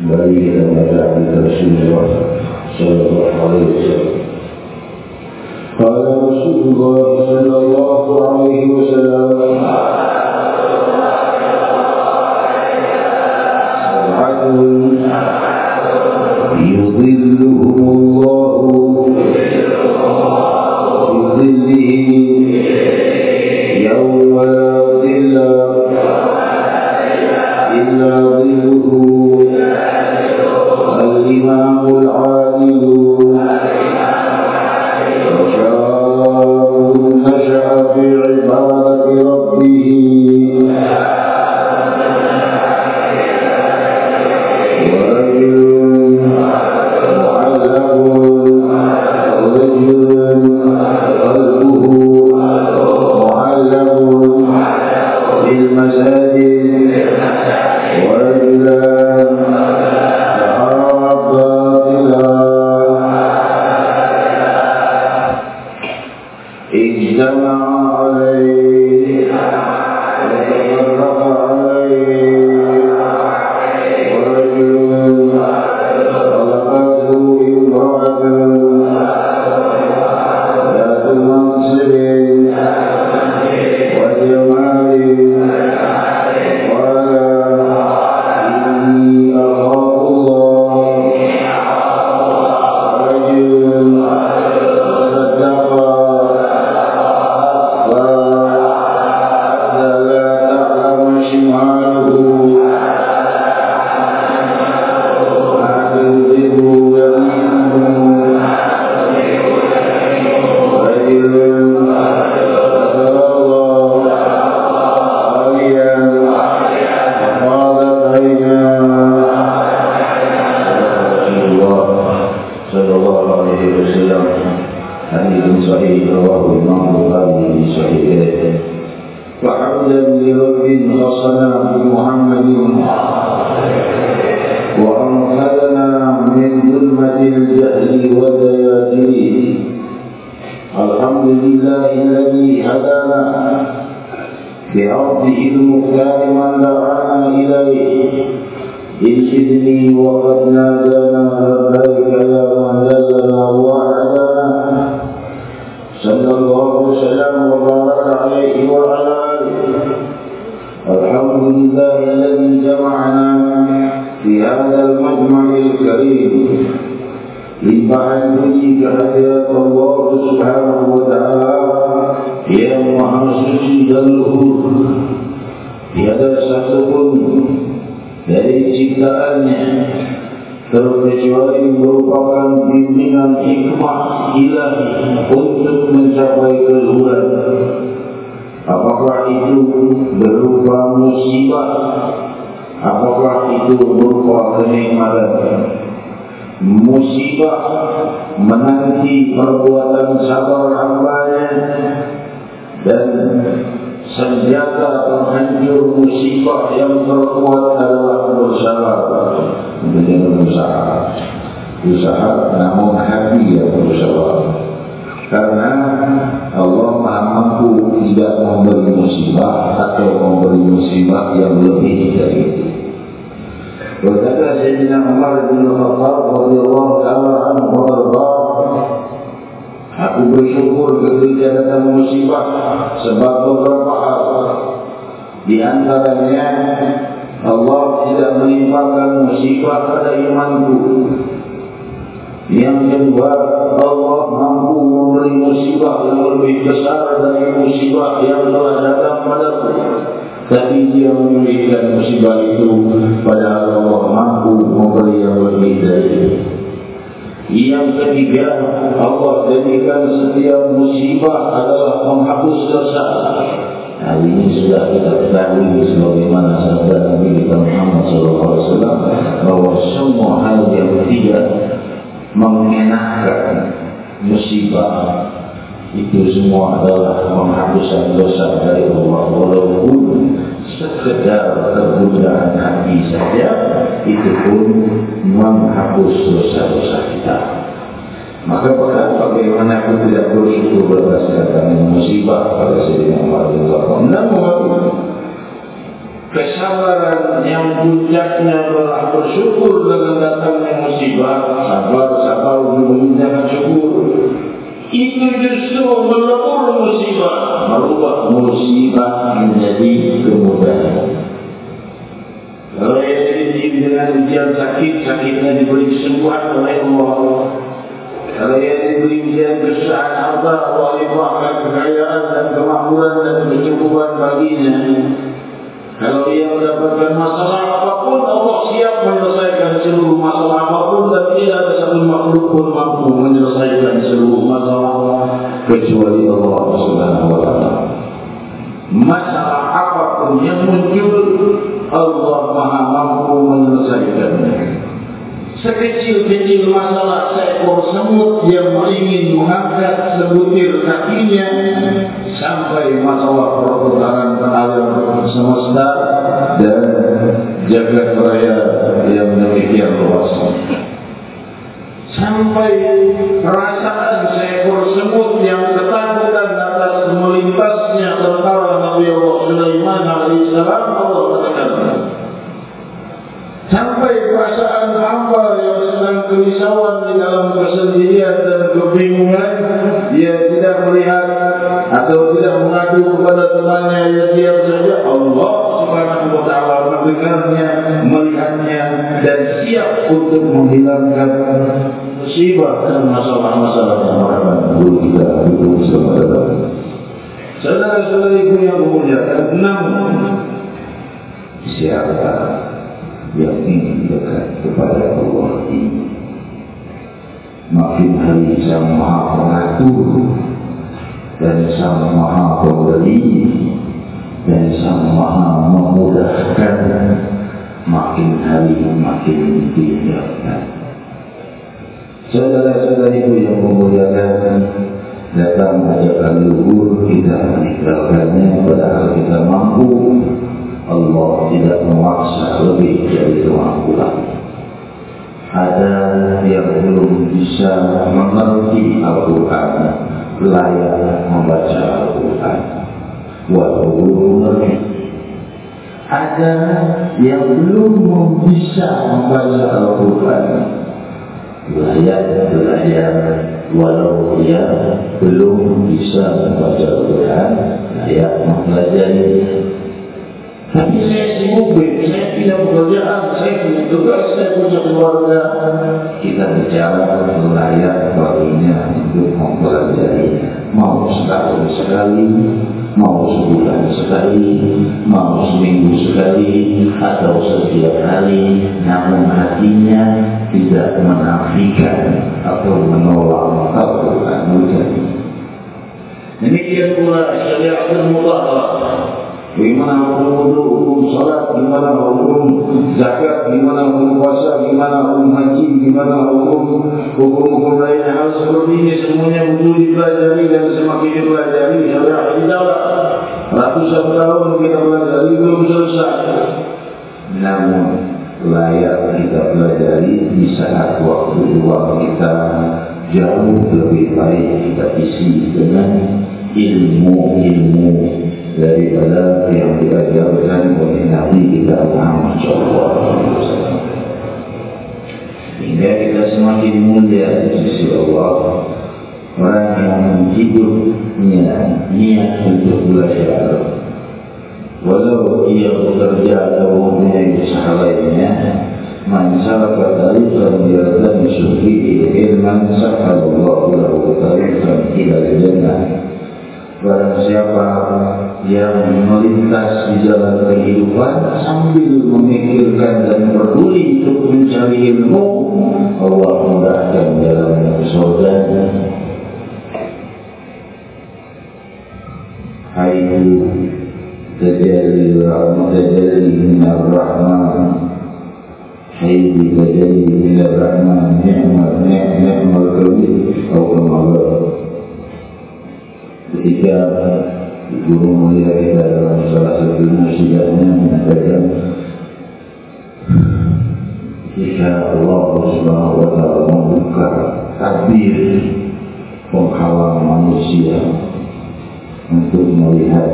Kembali kita membaca hadis Rasulullah Sallallahu Alaihi Wasallam. قال رسول الله صلى الله عليه وسلم عليه وسلم حديث صحيح رواه الإمام البخاري في صحيحه وحمدا لرب خصنا بمحمد وأنقذنا من ظلمة الجهل والدياجير الحمد لله الذي هدانا بعرضه المختار من دعانا إليه إرشدني وقد نادانا لبيك يا من دلنا وعدنا صلى الله وسلم وبارك عليه وعلى آله الحمد لله الذي جمعنا في هذا المجمع الكريم لبعد وجهك حياة الله سبحانه وتعالى يا محسوس له tiada satu pun dari ciptaannya terkecuali merupakan bimbingan hikmah ilahi untuk mencapai keluhuran. Apakah itu berupa musibah? Apakah itu berupa kenikmatan? Musibah menanti perbuatan sabar hambanya dan senjata penghancur musibah yang terkuat adalah berusaha. Menjadi berusaha. Usaha namun hati yang berusaha. Karena Allah maha mampu tidak memberi musibah atau memberi musibah yang lebih dari itu. Berkata Sayyidina Umar bin Khattab radhiyallahu taala anhu Aku bersyukur ketika datang musibah sebab beberapa hal. Di antaranya Allah tidak menimpakan musibah pada imanku. Yang kedua, Allah mampu memberi musibah yang lebih besar dari musibah yang telah datang padaku. Tapi dia memberikan musibah itu pada Allah mampu memberi yang lebih dari itu. Yang ketiga, Allah jadikan setiap musibah adalah menghapus dosa. Hal ini sudah kita ketahui sebagaimana sabda Nabi kita Muhammad SAW bahwa semua hal yang tidak mengenakkan musibah itu semua adalah menghapuskan dosa dari Allah walaupun sekedar kegundahan hati saja itu pun menghapus dosa-dosa kita. Maka pada bagaimana aku tidak bersyukur berdasarkan musibah pada Umar bin Khattab namun kesabaran yang puncaknya adalah bersyukur dengan datangnya musibah sabar sabar mengucapkan syukur itu justru melebur musibah. Merubah musibah menjadi kemudahan. Kalau yang dididik dengan ujian sakit sakitnya diberi kesembuhan oleh Allah. Kalau yang diberi ujian kesusahan harta Allah limpahkan kekayaan dan kemakmuran dan kecukupan baginya kalau dia mendapatkan masalah apapun, Allah siap menyelesaikan seluruh masalah apapun dan tidak ada satu makhluk pun mampu menyelesaikan seluruh masalah kecuali Allah Subhanahu wa taala. Masalah apapun yang muncul, Allah Maha mampu menyelesaikannya. Sekecil-kecil masalah seekor semut yang ingin mengangkat sebutir kakinya sampai masalah perputaran alam semesta dan jagat raya yang demikian luas. Sampai perasaan seekor semut yang ketakutan atas melintasnya tentara Nabi Allah Sulaiman alaihissalam Allah katakan sampai perasaan hamba yang sedang kerisauan di dalam kesendirian dan kebingungan dia tidak melihat atau tidak mengadu kepada temannya yang diam saja Allah subhanahu wa ta'ala mendengarnya melihatnya dan siap untuk menghilangkan musibah dan masalah-masalah dulu kita itu saudara saudara-saudariku yang memuliakan enam siapa yang ingin dekat kepada Allah ini. Makin hari sang maha pengatur dan sang maha pemberi dan sang maha memudahkan makin hari makin dihiapkan. Saudara-saudariku yang memuliakan datang ajakan luhur kita meninggalkannya padahal kita mampu Allah tidak memaksa lebih dari kemampuan. Ada yang belum bisa mengerti Al-Quran, layak membaca Al-Quran. Walau belum mengerti. Ada yang belum bisa membaca Al-Quran, layak belajar walau dia belum bisa membaca Al-Quran, layak mempelajari tapi saya sibuk, saya tidak pekerjaan, saya punya tugas, saya punya keluarga. Kita bicara layak baginya untuk mempelajari. Mau setahun sekali, mau sebulan sekali, mau seminggu sekali, atau setiap hari. Namun hatinya tidak menafikan atau menolak Al-Quran. Demikian pula syariat Gimana hukum wudhu, hukum salat, gimana hukum zakat, gimana hukum puasa, gimana hukum haji, gimana hukum hukum-hukum lainnya hal seperti ini semuanya butuh dipelajari dan semakin dipelajari. Syariat kita lah. Ratusan tahun kita pelajari belum selesai. Namun layak kita pelajari di saat waktu luang kita jauh lebih baik kita isi dengan ilmu-ilmu daripada yang diajarkan oleh Nabi kita Muhammad SAW. Hingga kita semakin mulia di sisi Allah, orang yang hidupnya niat untuk belajar. Walau ia bekerja atau mempunyai usaha lainnya, man saraka tariqan yardani syufi'i ilman sahalullahu lahu tariqan ila jannah Barang siapa yang melintas di jalan kehidupan sambil memikirkan dan peduli untuk mencari ilmu, Allah mudahkan jalan surga. Hayyu tajalli rahmat tajalli min ar-rahman Hayyu tajalli min ar-rahman ni'mat ni'mat kemalahan ketika guru mulia kita dalam salah satu nasihatnya mengatakan jika Allah Subhanahu wa taala membuka tabir penghalang manusia untuk melihat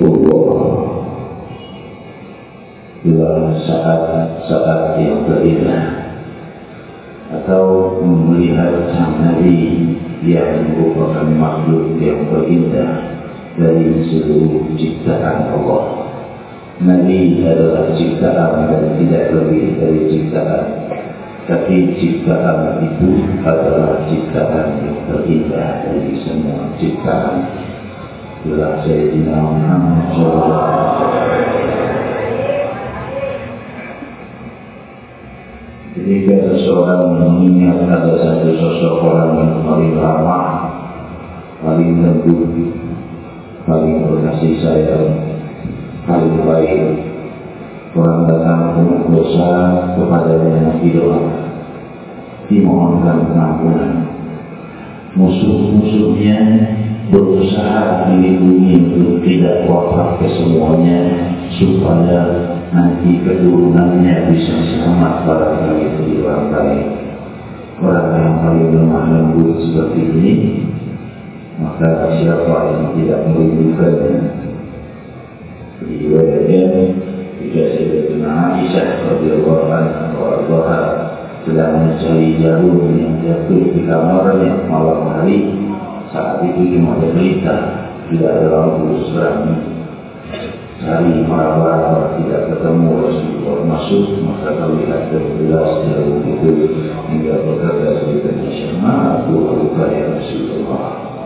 Allah Dua saat-saat yang terindah Atau melihat sang Nabi Yang merupakan makhluk yang terindah Dari seluruh ciptaan Allah. Nabi adalah ciptaan dan tidak lebih dari ciptaan. Tapi ciptaan itu adalah ciptaan yang terindah dari semua ciptaan. Itulah Sayyidina Muhammad SAW Ketika seseorang mengingat ada satu sosok orang yang paling ramah, paling lembut, paling berkasih sayang, paling baik, orang datang dengan dosa kepada yang didoa, dimohonkan pengampunan. Musuh-musuhnya berusaha dilindungi untuk tidak wafat kesemuanya supaya nanti keturunannya bisa selamat pada kali itu orang lain. Orang yang paling lemah lembut seperti ini, maka siapa yang tidak merindukannya? Riwayatnya saya kena Aisyah radhiyallahu anha sedang mencari jarum yang jatuh di kamarnya malam hari. Saat itu cuma ada berita tidak ada lampu seberang Hari marah-marah tidak ketemu Rasulullah masuk Maka terlihat jelas jauh itu. Hingga berkata sebagai Syama aku lupa ya Rasulullah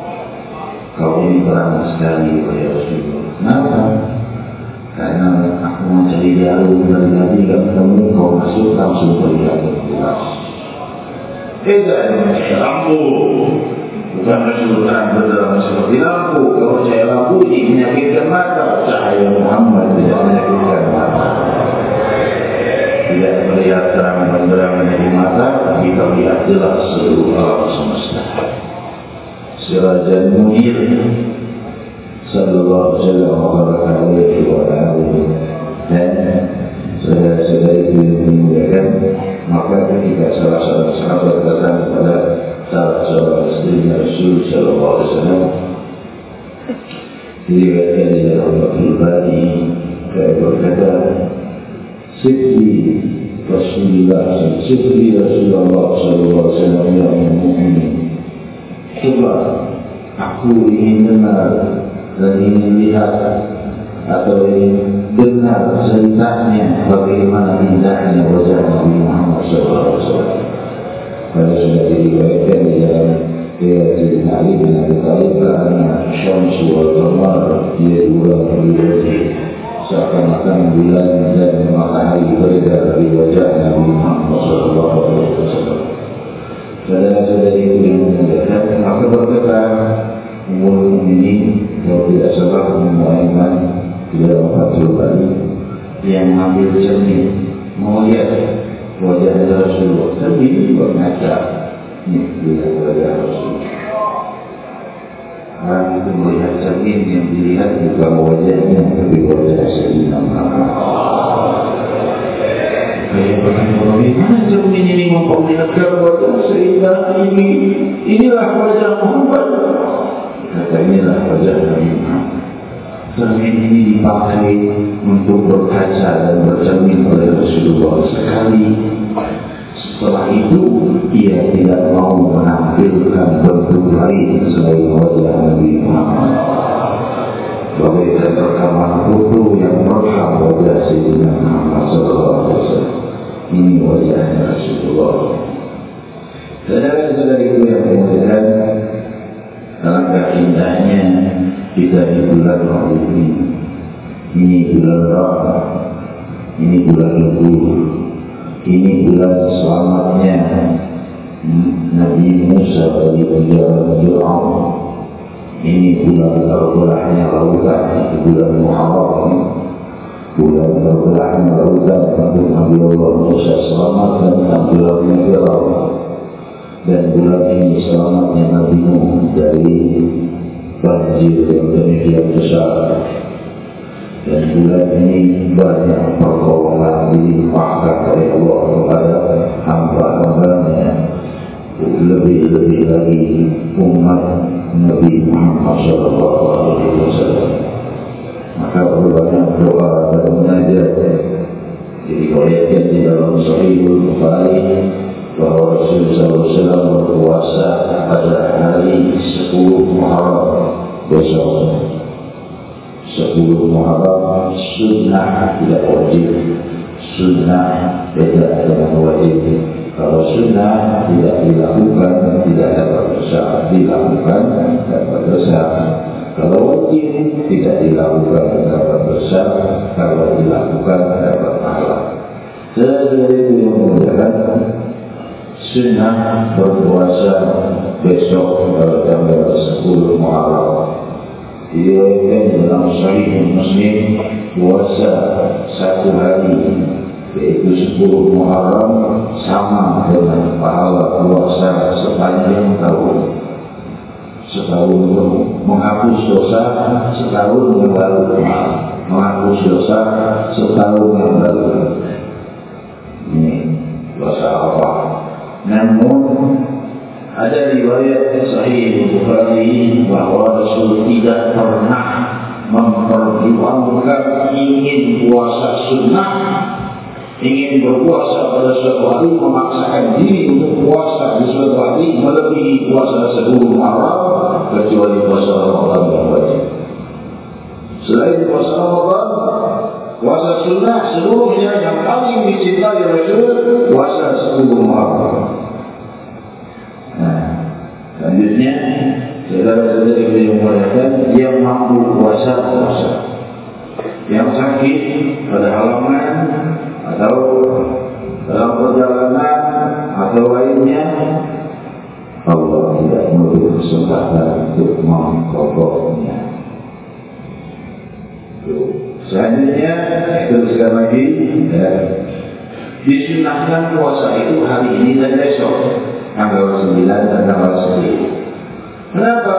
Kau ini terang sekali ya Rasulullah Kenapa? Karena aku mencari jauh dari Nabi Tidak ketemu kau masuk langsung terlihat jelas Tidak ada Bukan Rasulullah berdalam seperti lampu. Kalau saya lampu ini menyakitkan mata. Cahaya Muhammad tidak menyakitkan mata. Tidak melihat terang benderang di mata, tapi terlihat jelas seluruh alam semesta. Sirajan Munir Sallallahu alaihi wa sallam Dan saudara-saudara itu yang dimuliakan Maka ketika salah seorang sahabat datang kepada salah seorang istri Rasul Sallallahu Alaihi Wasallam diriwayatkan di dalam Fathul Bani berkata Sifri Rasulullah Sifri Rasulullah Sallallahu Alaihi Wasallam yang mukmin Coba aku ingin dengar dan ingin lihat atau ingin dengar ceritanya bagaimana indahnya wajah Nabi Muhammad Wasallam. Pada sudah diriwayatkan di dalam riwayat Ali bin Abi Thalib karena Syamsu wal Qamar dia dua berwajah seakan-akan bulan dan matahari beredar di wajah Nabi Muhammad Wasallam. Saudara-saudari itu yang mengatakan maka berkata umur ini kalau tidak salah Muhammad di dalam Fathul Bari yang mengambil cermin mau lihat wajah Rasulullah. Tapi juga ngaca ini bila wajah Rasulullah. Orang itu melihat cermin yang dilihat bukan wajahnya tapi wajah bertanya bagaimana cermin ini memperlihatkan wajah Sayyidina ini inilah wajah Muhammad kata inilah wajah Nabi Muhammad cermin ini dipakai untuk berkaca dan bercermin oleh Rasulullah sekali. Setelah itu, ia tidak mau menampilkan bentuk lain selain wajah Nabi Muhammad. Bagaikan rekaman foto yang merekam wajah Sayyidina Muhammad SAW. Ini wajahnya Rasulullah. Saudara-saudara itu yang kemudian alangkah indahnya kita di bulan Rabu ini. Ini bulan Rabu. Ini bulan Lebur. Ini bulan selamatnya Nabi Musa dari penjara Fir'aun. Ini bulan terbelahnya lautan. Ini bulan Muharram. Bulan terbelahnya lautan. Untuk Nabi Allah Musa selamat dan tampilannya Fir'aun. Dan bulan ini selamatnya Nabi Nuh dari banjir yang demikian besar dan bulan ini banyak pertolongan dilimpahkan oleh Allah kepada hamba-hambanya lebih-lebih lagi umat Nabi Muhammad SAW maka berbanyak doa dan menajat Jadi yang di dalam Sahihul Bukhari bahwa Rasulullah SAW berpuasa pada hari 10 Muharram besok. 10 Muharram sunnah tidak wajib. Sunnah beda dengan wajib. Kalau sunnah tidak dilakukan, tidak dapat dosa. Dilakukan, dapat dosa. Kalau wajib tidak dilakukan, dapat dosa. Kalau dilakukan, dapat pahala. Jadi itu yang memudahkan sunnah berpuasa besok pada tanggal 10 Muharram. Ia dalam Sahih Muslim puasa satu hari yaitu 10 Muharram sama dengan pahala puasa sepanjang tahun setahun menghapus dosa setahun yang lalu. Menghapus dosa setahun yang lalu. Ini dosa apa namun ada riwayat sahih Bukhari bahawa Rasul tidak pernah memperjuangkan ingin puasa sunnah ingin berpuasa pada suatu hari memaksakan diri untuk puasa di suatu hari melebihi puasa sepuluh malam kecuali puasa Ramadan yang wajib. Selain puasa Ramadan, puasa sunnah seluruhnya yang paling dicintai Rasul puasa sepuluh malam. Nah, selanjutnya saudara-saudara yang memuliakan yang mampu puasa puasa. Yang sakit pada halangan atau dalam perjalanan atau lainnya Allah tidak memberi kesempatan untuk mengkokoknya. Selanjutnya, teruskan lagi. Ya. Disunahkan puasa itu hari ini dan besok. Tanggal 9 dan tanggal 10. Kenapa?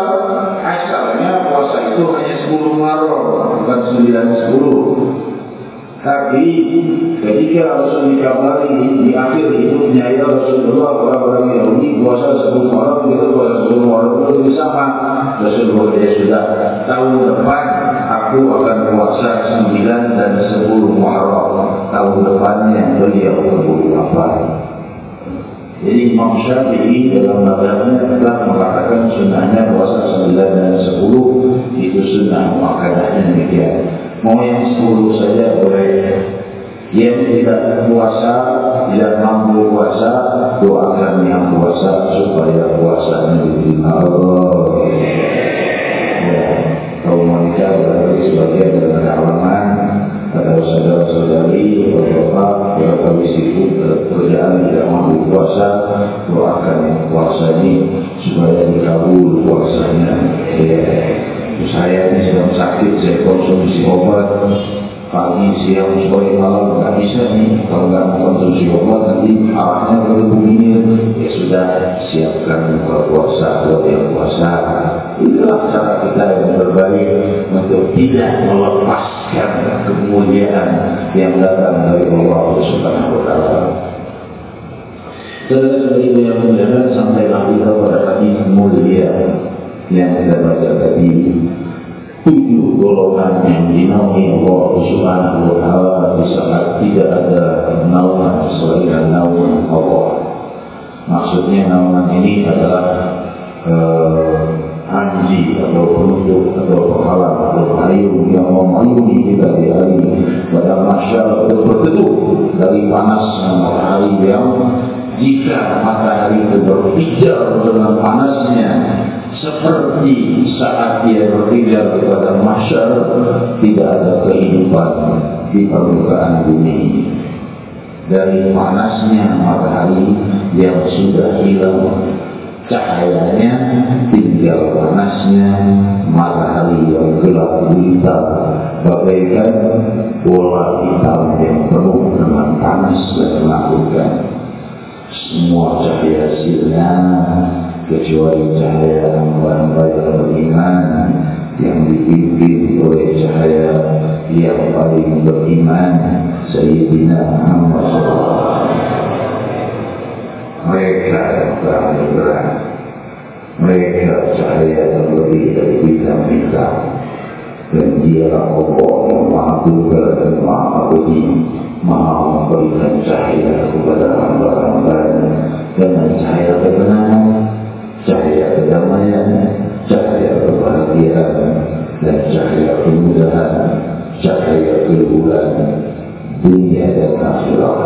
Asalnya puasa itu hanya 10 Maret, bukan 9 10. Tapi ketika Rasul dikabari di akhir hidupnya ya Rasulullah orang-orang Yahudi puasa sepuluh malam kita puasa sepuluh malam itu sama Rasulullah dia sudah tahun depan aku akan puasa sembilan dan sepuluh Muharram. Tahun depannya beliau berburu apa? Jadi Imam Syafi'i dalam mazhabnya telah mengatakan sunnahnya puasa sembilan dan sepuluh itu sunnah makanya demikian mau yang sepuluh saja boleh. Yang tidak puasa tidak mampu puasa doakan yang puasa supaya puasanya diterima. Allah ya kaum wanita berarti sebagian dari halaman pada saudara-saudari bapak-bapak yang kami sibuk pekerjaan tidak mampu puasa doakan yang puasa ini supaya dikabul puasanya. Ya saya ini sedang sakit, saya konsumsi obat pagi, siang, sore, malam nggak bisa nih. Kalau nggak konsumsi obat nanti arahnya begini ya sudah siapkan buka puasa buat yang puasa. Itulah cara kita yang terbaik untuk tidak melepaskan kemuliaan yang datang dari Allah Subhanahu Wa Taala. Saudara-saudara yang mulia sampai kita pada hadis mulia yang kita baca tadi tujuh golongan yang dinaungi Allah Subhanahu wa taala di saat tidak ada naungan selain naungan Allah. Maksudnya naungan ini adalah uh, anji atau penunjuk atau penghalang atau payung yang memayungi kita di hari pada masyarakat berteduh dari panasnya matahari yang jika matahari itu berpijar dengan panasnya seperti saat dia berpindah kepada masyarakat tidak ada kehidupan di permukaan bumi. Dari panasnya matahari yang sudah hilang cahayanya tinggal panasnya matahari yang gelap gulita bagaikan bola hitam yang penuh dengan panas dan menakutkan semua cahaya hasilnya kecuali cahaya hamba-hamba beriman yang dipimpin oleh cahaya yang paling beriman Sayyidina Muhammad mereka yang berat mereka cahaya yang lebih dari bintang-bintang dan dia Allah yang maha tunggal dan maha abadi maha berikan cahaya kepada hamba-hamba dengan cahaya kebenaran, cahaya kedamaian, cahaya kebahagiaan, dan cahaya kemudahan, cahaya keluhuran dunia dan akhirat.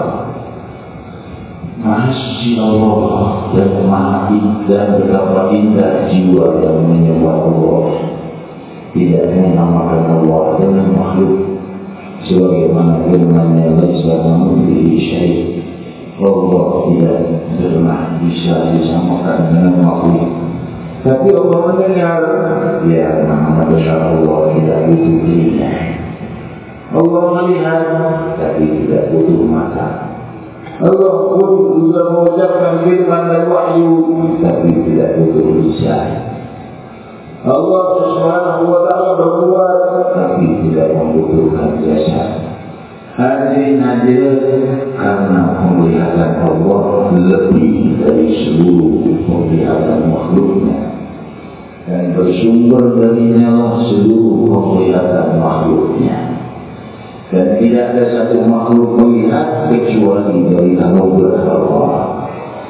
Masya Allah dan maha indah betapa indah jiwa yang menyembah Allah tidak menamakan Allah dengan makhluk sebagaimana firman-Nya laisa kamitslihi syai' Allah tidak pernah bisa disamakan dengan makhluk tapi Allah mendengar ya Muhammad Allah tidak butuh telinga Allah melihat tapi tidak butuh mata Allah pun juga mengucapkan firman dan wahyu tapi tidak butuh lisan Allah Subhanahu wa taala berbuat tapi tidak membutuhkan jasa. Hadirin hadirin karena penglihatan Allah lebih dari seluruh penglihatan makhluknya. Dan bersumber darinya seluruh penglihatan makhluknya. Dan tidak ada satu makhluk melihat kecuali dari anugerah Allah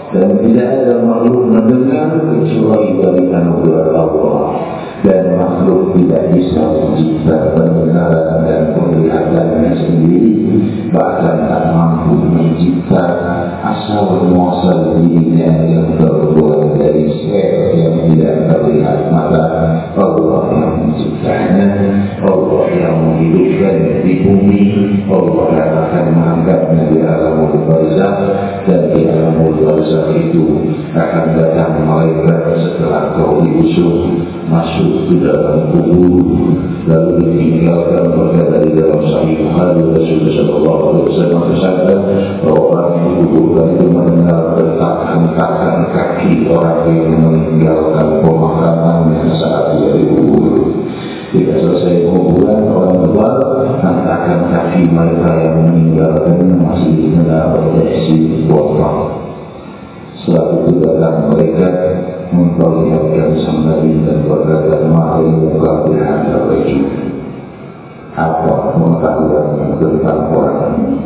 dan tidak ada makhluk mendengar kecuali dari anugerah Allah. Dan makhluk tidak bisa mencipta pendengaran dan penglihatannya sendiri. Bahkan tak mampu mencipta asal muasal dirinya yang terbuat dari sel yang tidak terlihat mata. Allah menciptanya Allah yang menghidupkan di bumi Allah yang akan mengangkatnya di alam barzah dan di alam barzah itu akan datang malaikat setelah kau diusung masuk ke dalam kubur lalu ditinggalkan berkata di dalam sahih Bukhari Rasulullah Sallallahu Alaihi Wasallam bersabda bahwa orang yang dikuburkan itu mendengar detakan-detakan kaki orang yang meninggalkan pemakaman yang saat dia dikubur. Tidak selesai kuburan orang tua hentakan kaki mereka yang meninggalkan masih dikenal oleh si botol. Itu datang mereka memperlihatkan Nabi dan berkata Mari muka bihan terwajib Apa pengetahuan tentang orang ini?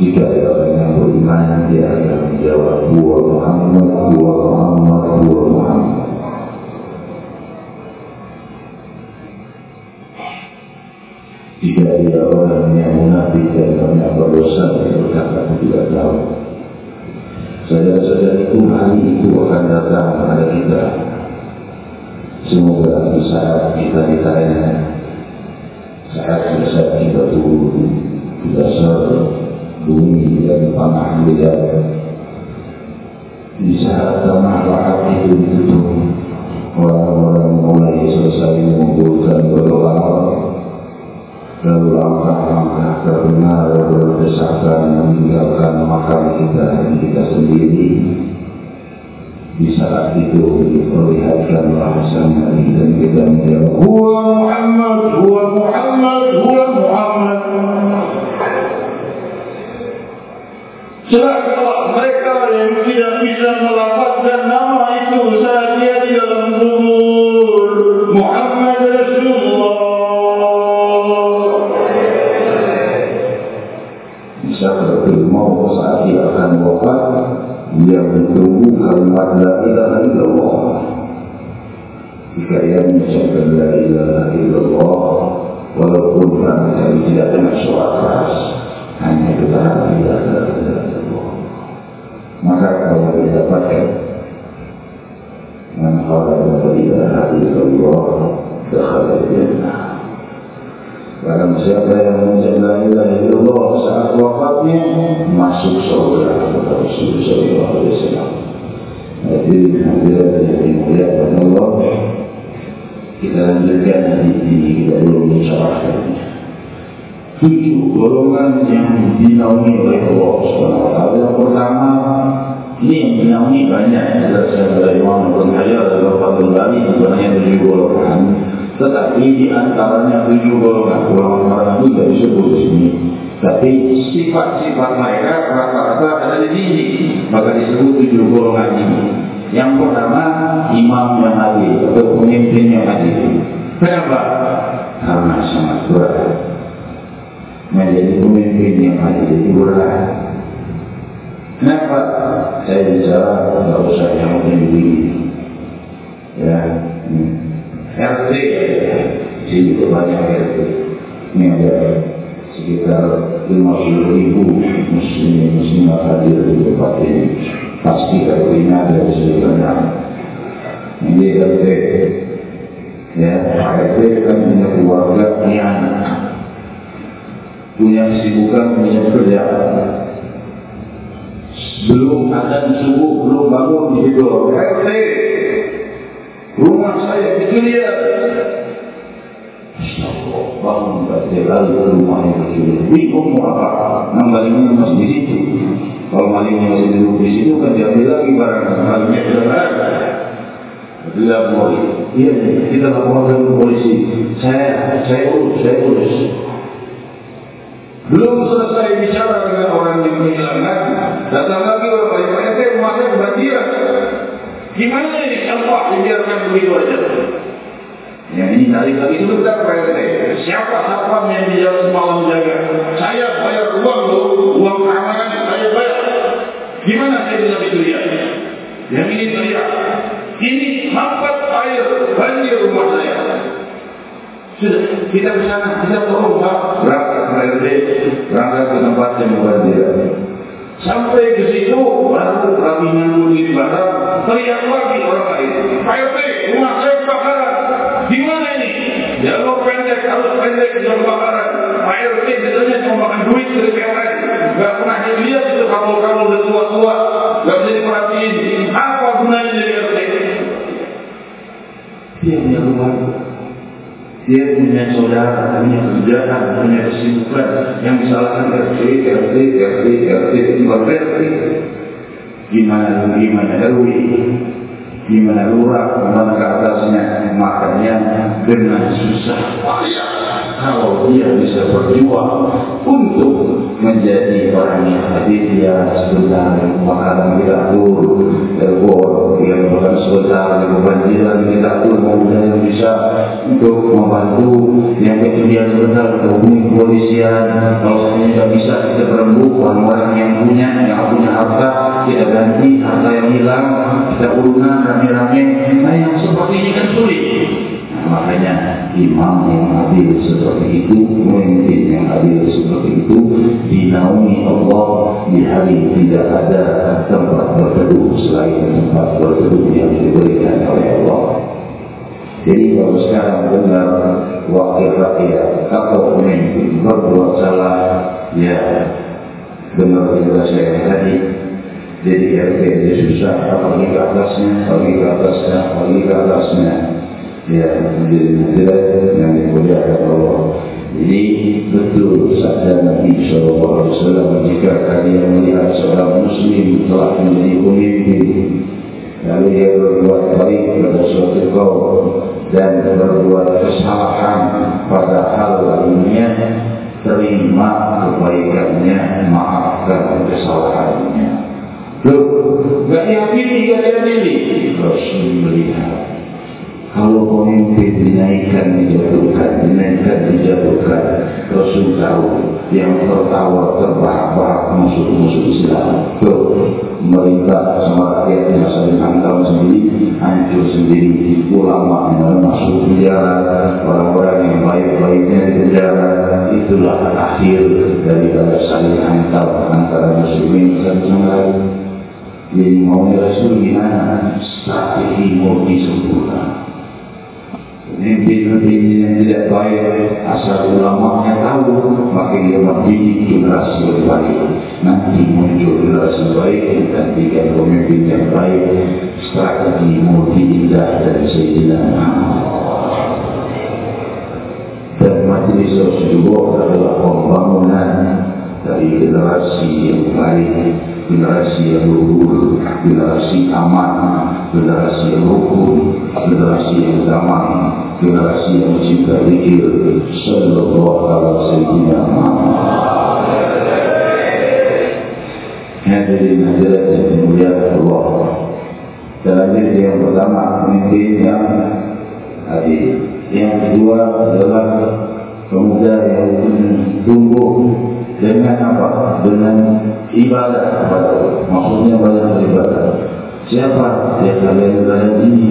Jika ada orang yang beriman Dia akan menjawab Buah Muhammad, Buah Muhammad, Buah Muhammad Jika ada orang yang munafik dan banyak berdosa Dia berkata tidak tahu saudara-saudara itu hari itu akan datang kepada kita. Semoga di saat kita ditanya, saat di saat kita turun di dasar bumi dan panah beda, di saat tanah lahat itu ditutup, orang-orang mulai selesai mengumpulkan berdoa lalu langkah-langkah terbenar berdesakan meninggalkan makam kita dan kita sendiri di saat itu diperlihatkan bahasanya dan kita menjawab Huwa Muhammad, Huwa Muhammad, Huwa Muhammad Celaka mereka yang tidak bisa melapatkan nama itu saat ia mengucapkan la ilaha illallah walaupun kami tidak dengar suara keras hanya kita la ilaha illallah. Maka kalau dia dapatkan man khara la ilaha illallah dakhala jannah Barang siapa yang mengucap la ilaha illallah saat wafatnya masuk surga. Kepada Rasulullah sallallahu alaihi wasallam. Jadi hadirin yang dimuliakan Allah kita lanjutkan hadis ini kita belum mencerahkannya. Tujuh golongan yang dinaungi oleh Allah taala. Yang pertama ini yang dinaungi banyak jelaskan dari Imam Ibn Hajar dan Fathul Bari sebenarnya tujuh golongan tetapi di antaranya tujuh golongan ulama-ulama itu tidak disebut di sini. Tapi sifat-sifat mereka rata-rata ada di sini. Maka disebut tujuh golongan ini. Yang pertama imam yang adil atau pemimpin yang adil. Kenapa? Karena sangat berat. menjadi pemimpin yang ada di berat. Kenapa saya bicara tidak usah yang tinggi? Ya. RT di situ banyak RT. Ini ada sekitar 50 ribu muslim muslim hadir di tempat ini. Pasti RT ini ada banyak. Ini RT. Ya, RT kan punya keluarga yang punya kesibukan, punya kerjaan. Belum ada subuh, belum bangun tidur. RT, rumah saya ya. bangun lalu ke rumah yang kecil. Bingung apa? Malingnya masih di situ. Kalau malingnya masih duduk di situ kan diambil lagi barang malingnya sudah ada. Bila boleh, iya kita laporkan ke polisi. Saya, saya urus, saya urus. Belum selesai bicara dengan orang yang kehilangan, datang lagi orang lain. Pak RT, rumah saya kebanjiran. Gimana ini sampah dibiarkan begitu saja? Ya ini tarik lagi sebentar Pak RT. Siapa satpam yang di jalan semalam jaga? Saya bayar uang loh, uang keamanan saya. Gimana saya bisa itu dia? Yang ini teriak. Ini hampat air banjir rumah saya. Sudah, kita ke sana, kita Pak. Berangkat ke RT, berangkat ke tempat yang membanjir. Sampai ke situ, baru kami nganggurin barang, teriak lagi orang lain. RT, rumah saya kebakaran. Di mana ini? Jalur pendek, harus pendek jalur kebakaran. RT biasanya cuma makan duit dari PLN. Gak pernah dilihat itu kabel-kabel dia punya saudara, punya kerjaan, punya kesibukan yang disalahkan RT, RT, RT, RT, bukan RT. Gimana, gimana RW, gimana lurah, gimana ke atasnya, makanya dengan susah payah kalau dia bisa berjuang untuk menjadi yang hadir dia sebentar makanan kita tur terbor yang bukan sebentar yang kebanjiran kita tur kemudian yang bisa untuk membantu yang kemudian sebentar. Menghubungi kepolisian. Kalau tidak bisa kita berembuk orang-orang yang punya yang punya harta kita ganti harta yang hilang kita urunan rame-rame. Nah yang seperti ini kan sulit makanya imam yang adil seperti itu memimpin yang adil seperti itu dinaungi Allah di hari tidak ada tempat berteduh selain tempat berteduh yang diberikan oleh Allah. Jadi kalau sekarang dengar wakil rakyat atau pemimpin berbuat salah ya dengar juga saya tadi jadi RT dia susah pergi ke atasnya pergi ke atasnya pergi ke atasnya ya menjadi mudah yang dimuliakan Allah. Jadi betul sabda Nabi Wasallam jika kalian melihat seorang Muslim telah menjadi pemimpin lalu dia berbuat baik pada suatu kaum dan berbuat kesalahan pada hal lainnya terima kebaikannya maafkan kesalahannya. Loh, gak yakin gak yakin Rasul melihat kalau pemimpin dinaikkan, dijatuhkan, dinaikkan, dijatuhkan, Rasul tahu yang tertawa, terbahak-bahak musuh-musuh Islam. Itu mereka sama rakyatnya saling hantam sendiri, hancur sendiri. Ulama yang masuk penjara, orang-orang yang baik-baiknya di penjara. Itulah akhir daripada saling hantam antara muslimin dan lain. Jadi mau Rasul gimana? Strategi murni sempurna mimpi-mimpi yang tidak baik asal ulama yang tahu maka dia mendidik generasi yang baik nanti muncul generasi baik dan tiga pemimpin yang baik strategi multi indah dan sejila dan majlis Rasulullah adalah pembangunan dari generasi yang baik generasi yang luhur generasi aman generasi yang rukun generasi yang damai generasi yang cinta zikir sallallahu alaihi wasallam hadirin hadirat yang dimuliakan Allah dan hadis yang pertama pemimpin yang adil yang kedua adalah pemuda yang tumbuh dengan apa? Dengan ibadah kepada Allah. Maksudnya banyak beribadah. Siapa yang kalian berada ini?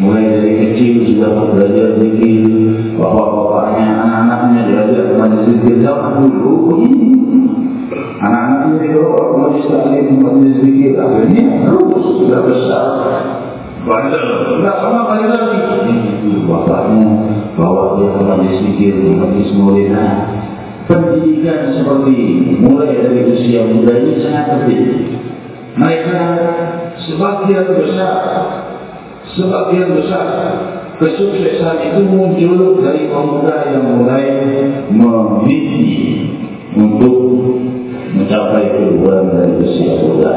Mulai dari kecil sudah belajar zikir, bapak-bapaknya, anak-anaknya diajak majlis zikir zaman dulu. Anak-anaknya dibawa ke majlis taklim, majlis zikir. Akhirnya terus sudah besar. Bandel, tidak sama kali lagi. Bapaknya bawa dia ke majlis zikir, majlis mulia. Pendidikan seperti mulai dari usia muda ini sangat penting. Mereka sebagian besar, sebagian besar kesuksesan itu muncul dari pemuda yang mulai memiliki untuk mencapai keluar dari usia muda.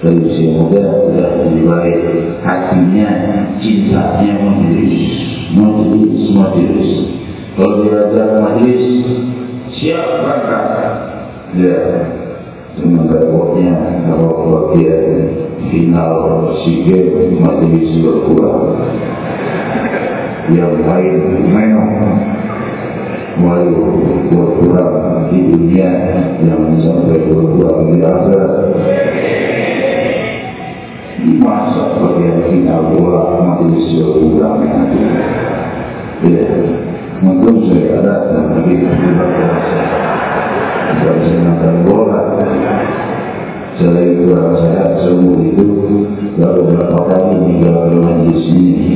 Dari usia muda sudah lebih hatinya, cintanya majelis, majelis, majelis. Kalau diajak majelis, siap berangkat. Ya, cuma repotnya kalau bagian final sige majelis berkurang. Yang lain memang mulai berkurang di dunia yang sampai berkurang di akhirat. Masa bagian final bola majelis berkurang Ya, Mungkin saya ada dan lagi terlibat Buat saya nonton bola Selain itu saya semua itu Baru berapa kali di majlis ini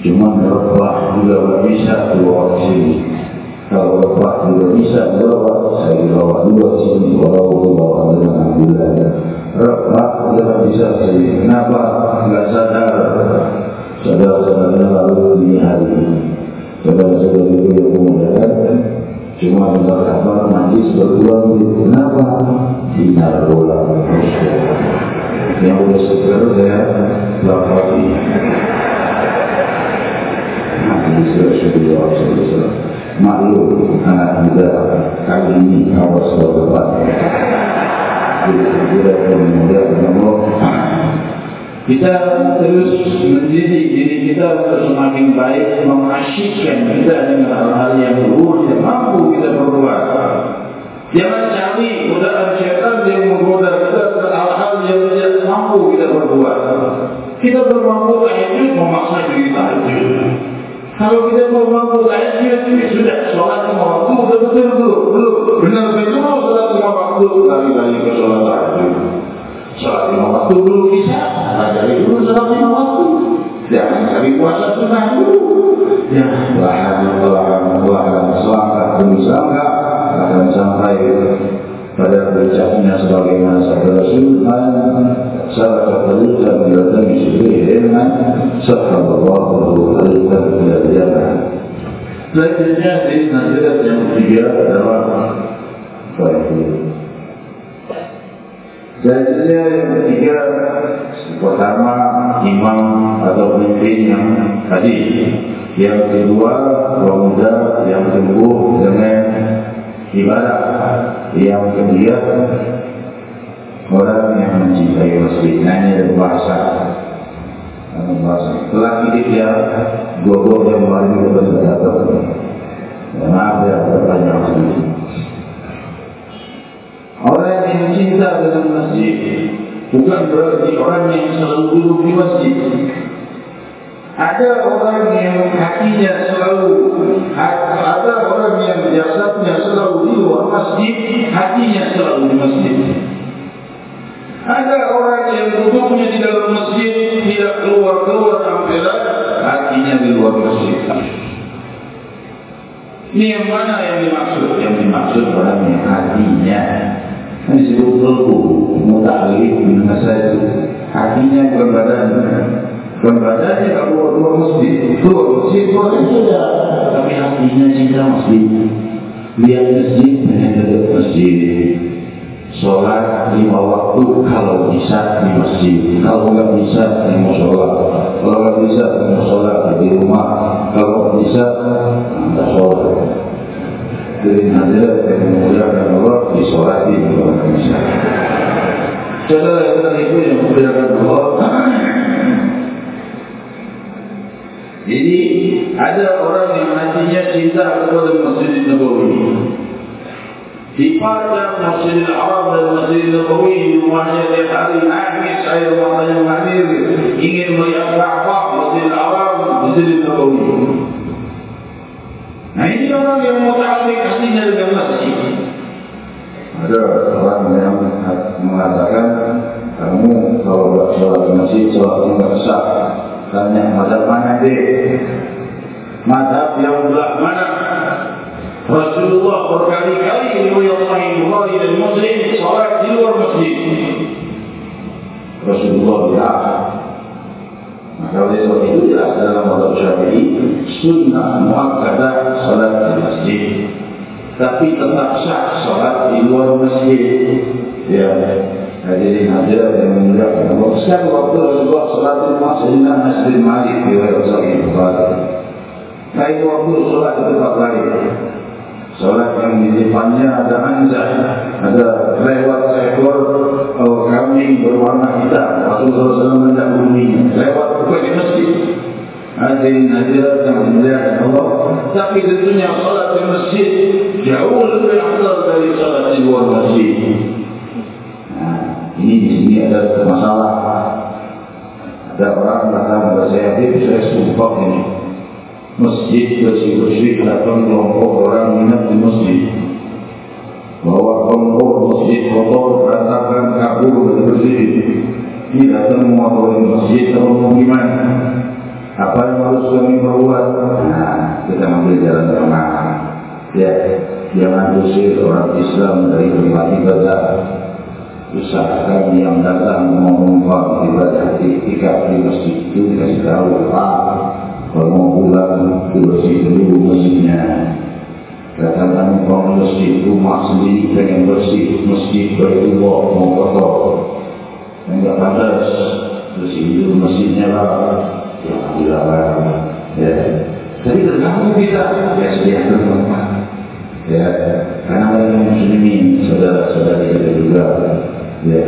Cuma lepas juga bisa keluar sini Kalau lepas juga bisa bawa Saya bawa dua sini Walau bawa dengan gula Lepas juga bisa sini Kenapa? Enggak sadar Sadar-sadarnya lalu di hari ini Saudara-saudara itu yang memudahkan Cuma dengar kabar majlis berkurang Kenapa? Sinar bola Yang sudah segar saya Lapari Majlis Rasulullah SAW Maklum anak muda Kali ini awas berdebat. Kita kemudian kita terus mendidik diri kita untuk semakin baik mengasyikkan kita dengan hal-hal yang buruk yang mampu kita berbuat. Jangan cari godaan syaitan yang menggoda kita ke hal-hal yang tidak mampu kita berbuat. Kita bermampu tahajud memaksa diri tahajud. Kalau kita bermampu tahajud sudah sholat lima waktu sudah betul betul belum benar betul sholat lima waktu lagi-lagi ke sholat tahajud. Sholat lima waktu belum bisa, dari dulu sholat lima waktu. Jangan cari puasa sunnah dulu. Ya, bahan, bahan, bahan, selangkah demi selangkah akan sampai pada bencana sebagaimana sabda Rasul salah satu dan berada di sini dengan sahabat alaihi wasallam. Selanjutnya di nasihat yang ketiga adalah baik jadi yang ketiga pertama imam atau pemimpin yang tadi. Yang kedua pemuda yang tumbuh dengan ibadah. Yang ketiga orang yang mencintai masjid. Nanya dan bahasa. Lagi dia gogok yang paling berbeda. Maaf ya, bertanya masjid. Orang yang cinta dengan masjid Bukan berarti orang yang selalu duduk di masjid. Ada orang yang hatinya selalu Ada orang yang jasadnya selalu di luar masjid Hatinya selalu di masjid. Ada orang yang duduknya di dalam masjid Tidak keluar-keluar akhirat Hatinya di luar masjid. Ini yang mana yang dimaksud? Yang dimaksud orang yang hatinya ini disebut qalbu muta'alif bin masajid bukan badan bukan badannya kalau keluar keluar masjid keluar masjid. Keluar saja tapi hatinya cinta masjid. Lihat masjid dengan dekat masjid. Sholat lima waktu kalau bisa di masjid. Kalau enggak bisa di musola Kalau enggak bisa di musola di rumah. Kalau bisa Anda sholat dari hadirat yang memuliakan Allah di sholat di bulan Isya. Saudara-saudara ibu yang memuliakan Allah, Jadi ada orang yang hatinya cinta kepada Masjid Nabawi. Dipandang Masjid Al-Arab dan Masjid Nabawi rumahnya dia hari habis air matanya mengalir ingin melihat Kaabah Masjid Al-Arab Masjid Nabawi. Nah ini orang yang muta'alik hatinya dengan masjid. Ada orang yang mengatakan kamu kalau buat sholat di masjid sholat tidak sah. Tanya madhab mana deh? Madhab yang belah mana? Rasulullah berkali-kali riwayat Sahih Bukhari dan Muslim salat di luar masjid. Rasulullah tidak. Maka oleh sebab itu jelas dalam madhab syafi'i sunnah muakkadah salat di masjid. Tapi tetap sah salat di luar masjid. Ya, hadirin hadirat yang memuliakan Allah. Sekarang waktu Rasulullah salat di masjid Masjid Malik di riwayat Sahih Bukhari. Lain waktu salat di tempat lain. Solat yang di depannya ada anjak, ada lewat seekor oh, kambing berwarna hitam. Rasulullah SAW bunyi lewat di masjid. Hadirin hadirat yang dimuliakan Allah. Tapi tentunya solat di masjid jauh lebih afdal dari solat di luar masjid. Nah, ini di sini ada masalah. Ada orang datang kepada saya, saya sumpah ini masjid bersih-bersih datang kelompok orang minat di masjid bawa kelompok masjid kotor berantakan kabur bersih ini datang mengotori masjid atau gimana apa yang harus kami perbuat nah kita ambil jalan tengah ya jangan usir orang Islam dari tempat ibadah. Usahakan yang datang mau menumpang ibadah di di masjid itu dikasih tahu Pak kalau mau pulang bersih dulu masjidnya. Katakan kalau masjid rumah sendiri pengen bersih masjid berdua mau kotor. Enggak pantas bersih dulu masjidnya lah dilarang ya. Tapi terganggu kita. Ya sediakan tempat ya. Karena banyak muslimin saudara-saudari kita juga. Ya.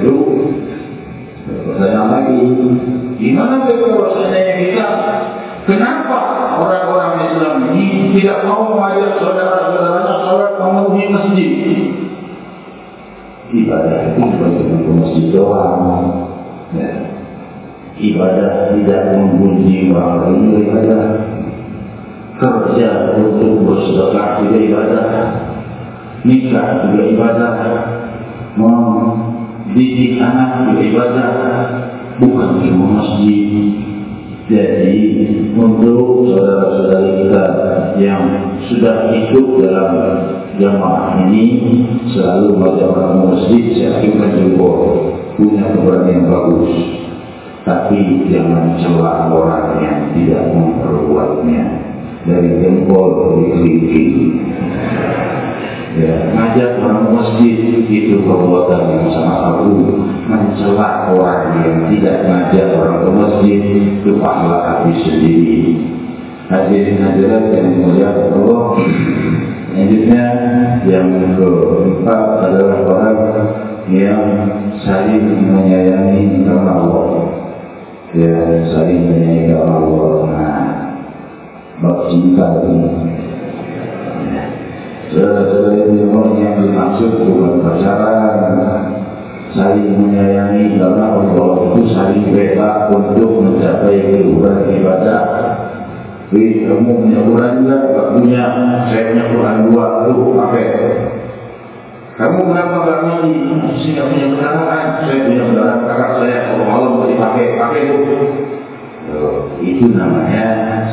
Lalu pertanyaan lagi Gimana kalau seandainya kita? Kenapa orang-orang Islam ini tidak mau mengajak saudara-saudaranya sholat memenuhi masjid? Ibadah itu bukan cuma masjid doang. Ya. Ibadah tidak orang lain ibadah. Kerja untuk bersedekah juga ibadah. Nikah juga ibadah. Mendidik anak juga ibadah. Bukan cuma masjid. Jadi untuk saudara-saudari kita yang sudah ikut dalam jamaah ini selalu orang masjid saya akan juga punya keberanian bagus. Tapi jangan celah orang yang tidak memperbuatnya. Dari jempol di kelingking. Ya, ngajak orang masjid itu perbuatan yang sangat agung mencela orang yang tidak ngajak orang ke masjid itu pahala habis sendiri. Hadirin hadirat yang mulia Allah. Selanjutnya yang keempat adalah orang yang saling menyayangi karena Allah ya saling menyayangi karena Allah nah bab cinta ini Saudara-saudara yang dimaksud bukan pacaran. Saling menyayangi karena Allah itu saling bela untuk mencapai keluhuran ibadah Wih, kamu punya Quran juga? Tak punya. Saya punya Quran dua, lu pakai Kamu kenapa gak mandi? Saya gak punya kendaraan Saya punya kendaraan kakak saya Kalau malam tadi pakai, pakai itu itu namanya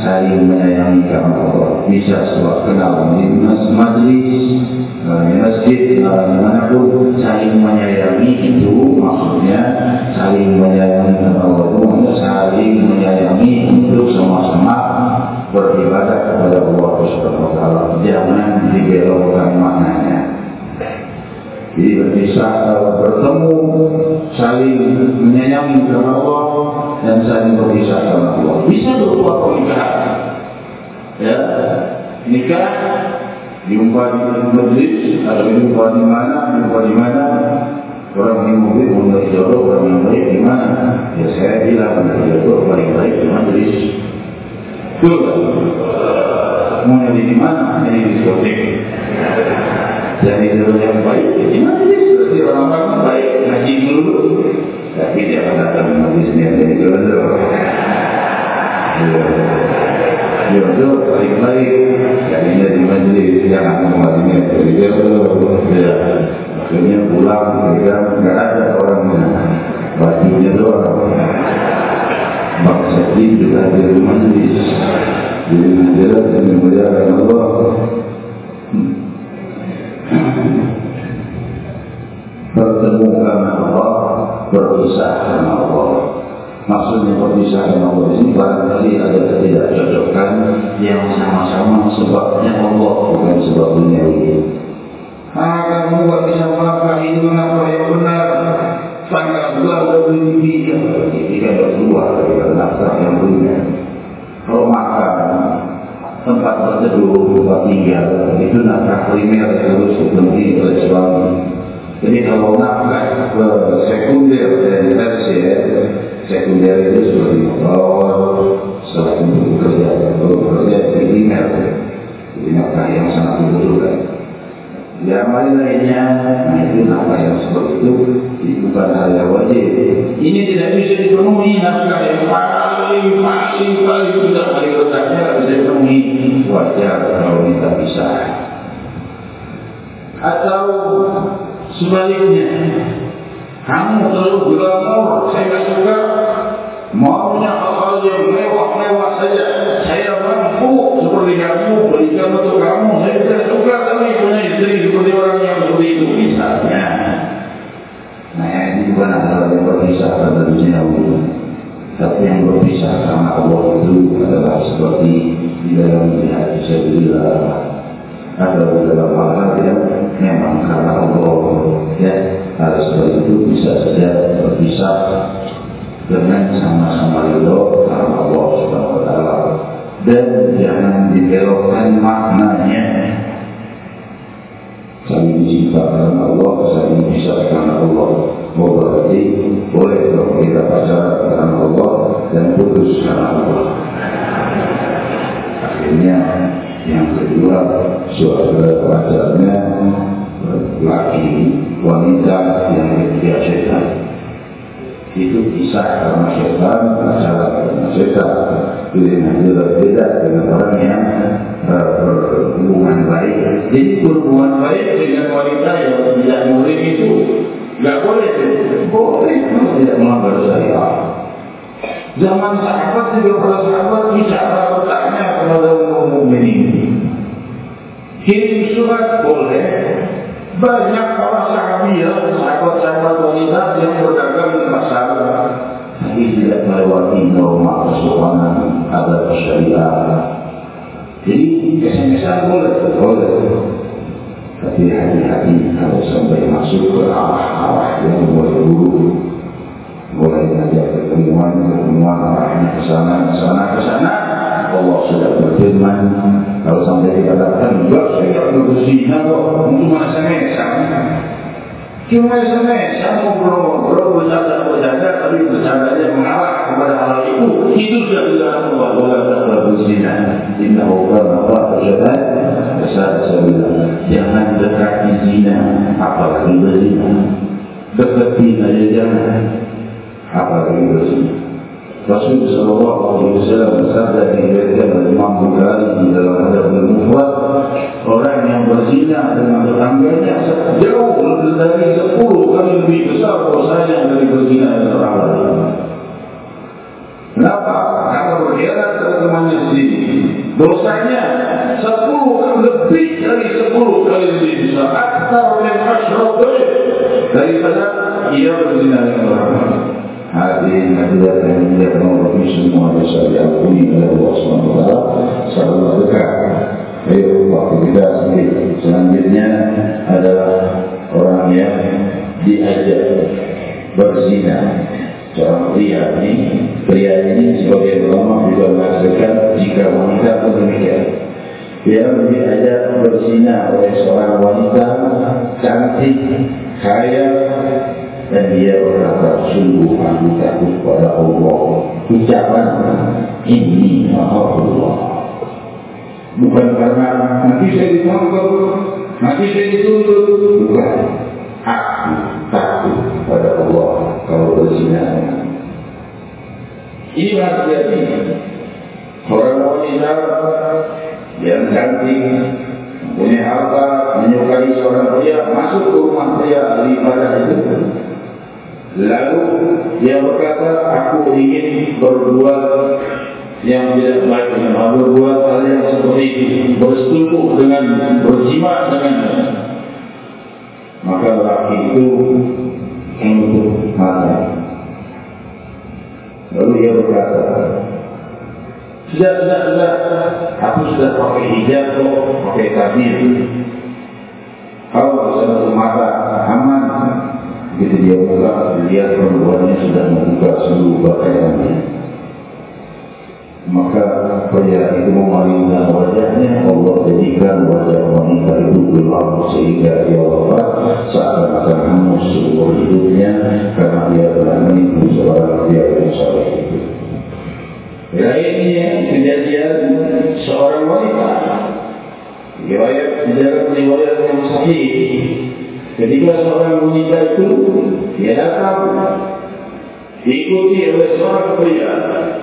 saling menyayangi karena Allah. Bisa sebab kenal di majlis di masjid di mana pun saling menyayangi itu maksudnya saling menyayangi karena Allah itu saling menyayangi untuk sama-sama beribadah kepada Allah Subhanahu Wa Taala. Jangan dibelokkan maknanya jadi berpisah bertemu saling menyayangi karena Allah dan saling berpisah karena Allah. Bisa berbuat pernikahan. Ya, nikah diumpah di majlis atau diumpah di mana, diumpah di mana. Orang yang mobil mulai jodoh, orang yang baik di mana? Ya saya bilang dari jodoh paling baik di majlis. Betul Mau nyari di mana? Ini diskotek. Jadi kalau yang baik, di mana dia? Seperti orang-orang baik, ngaji dulu. Tapi dia akan datang majlis ni ada di Jodoh. Jodoh baik-baik. Jadi dia di majlis, jangan kemarin di Jodoh. Ya. Akhirnya pulang, dia enggak ada orangnya. Bajunya doang. Bangsa juga ada di majlis. Jadi menjelaskan dan memuliakan Allah. Bertemu karena Allah, berpisah karena Allah. Maksudnya berpisah karena Allah ini barangkali ada ketidakcocokan yang sama-sama sebabnya Allah bukan sebab dunia ini. Ah, kamu buat bisa melangkah ini mengapa yang benar? Sangat dan berhenti. Ini kan berdua dari nafkah yang dunia. Kalau makan, tempat berteduh, tempat tinggal, itu nafkah primer yang harus dipenuhi oleh suami. Jadi kalau nafkah sekunder dan tersier, sekunder itu seperti motor, itu kalau bekerja itu primer, jadi nafkah yang sangat dibutuhkan. Yang lain-lainnya, nah itu nafkah yang seperti itu, bukan hal yang wajib. Ini tidak bisa dipenuhi nafkah yang paling, paling, paling tidak paling rendahnya bisa dipenuhi wajar kalau kita bisa. Atau sebaliknya, kamu terlalu glamor, saya tidak suka maunya hal yang mewah-mewah saja. Saya mampu seperti kamu, berikan untuk kamu. Saya tidak suka kami punya istri seperti orang yang seperti itu misalnya. Nah ini bukan adalah yang berpisah pada dunia itu. Tapi yang berpisah karena Allah itu adalah seperti di dalam jihad fisabilillah ada beberapa hal yang memang karena Allah ya hal seperti itu bisa saja berpisah dengan sama-sama ridho karena Allah Subhanahu Wa Taala. Dan jangan dibelokkan maknanya. Saling cinta karena Allah, saling bisa karena Allah. Oh berarti boleh kalau kita pacaran karena Allah dan putus karena Allah. Akhirnya yang kedua suara pacarnya laki wanita yang dia setan. Itu kisah karena setan pacaran karena setan. Jadi nanti berbeda dengan orang yang uh, berhubungan baik jadi berhubungan baik dengan wanita yang tidak boleh itu tidak boleh boleh tidak melanggar syariat Zaman sahabat juga para sahabat bicara bertanya kepada umum ini. Kirim surat boleh. Banyak para sahabat, sahabat-sahabat wanita yang berdagang di pasar. Tapi tidak melewati norma kesopanan adat syariah. Jadi kesan-kesan boleh, boleh. Tapi hati-hati kalau sampai masuk ke arah-arah yang boleh buruk boleh ngajak pertemuan, pertemuan arahnya ke sana, ke sana, ke sana. Allah sudah berfirman, kalau sampai dikatakan, enggak, saya tidak berzina kok, untuk masa mesa. Cuma semesa, ngobrol-ngobrol, bercanda-bercanda, tapi bercandanya mengarah kepada hal itu, itu sudah dilarang Allah, boleh tak berzina. Inna Allah Allah berjabat, besar saya bilang, jangan dekati zina, apalagi berzina. Dekati saja jangan apa lagi bersih. Rasul Sallallahu Alaihi Wasallam bersabda diriwayatkan oleh Imam Bukhari di dalam hadis Al-Mufrad orang yang berzina dengan tetangganya jauh lebih dari sepuluh kali lebih besar dosanya dari berzina dengan orang lain. Kenapa? Karena berkhianat kepada temannya sendiri. Dosanya sepuluh kali lebih dari sepuluh kali lebih besar. Aktar min ashraf daripada ia berzina dengan orang lain. Hadirin hadirat yang dimuliakan Allah semua bisa diampuni oleh Allah SWT Salam dekat Ayo waktu kita sedikit Selanjutnya adalah orang yang diajak berzina. Seorang pria ini Pria ini sebagai ulama juga menghasilkan Jika wanita pun demikian. Dia diajak berzina oleh seorang wanita Cantik, kaya, dan dia berkata sungguh aku takut pada Allah ucapan ini Allah. Bukan karena nanti saya ditangkap, nanti saya dituntut. Bukan. Aku takut pada Allah kalau berzina. Ini terjadi. Orang wanita yang cantik, punya harta, menyukai seorang pria, masuk ke rumah pria daripada itu. Lalu dia berkata, aku ingin berbuat yang tidak baik dengan berbuat hal yang seperti itu. Bersetubuh dengan berjima dengan. Maka laki itu untuk mata lalu dia berkata sudah sudah sudah. Aku sudah pakai hijab pakai tabir kalau bisa mata begitu dia pulang lihat perempuannya sudah membuka seluruh pakaiannya. Maka pria itu memalingkan wajahnya Allah jadikan wajah wanita itu gelap sehingga dia wafat. Saat akan hangus seluruh hidupnya karena dia telah menipu seorang pria yang soleh itu. Lainnya kejadian seorang wanita. Riwayat di dalam riwayat yang sahih ketika seorang wanita itu dia datang diikuti oleh seorang pria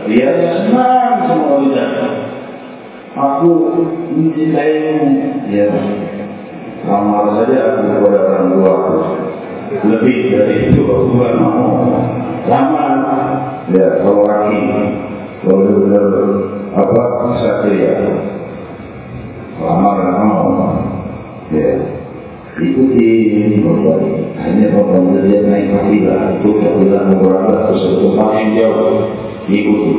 dia senang semua wanita. Aku mencintaimu ya. Lama saja aku kepada orang tua lebih dari itu aku tidak mau lama. Ya kalau laki kalau benar apa satria lama lama. Ya ikuti perbuatan hanya perbuatan dia naik kafilah itu kafilah beberapa sesuatu yang jauh ikuti.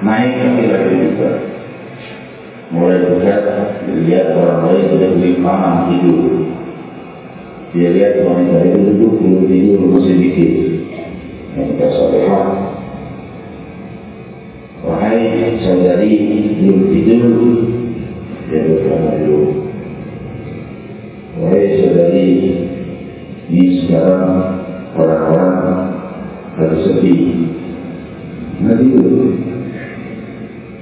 Naik kafilah itu juga. Mulai dekat lihat orang lain sudah beli panah tidur dia lihat wanita itu duduk belum tidur masih dikit yang kita solehan wahai saudari belum tidur dia berkata dulu Wahai saudari, ini sekarang orang-orang harus sepi. Nanti itu,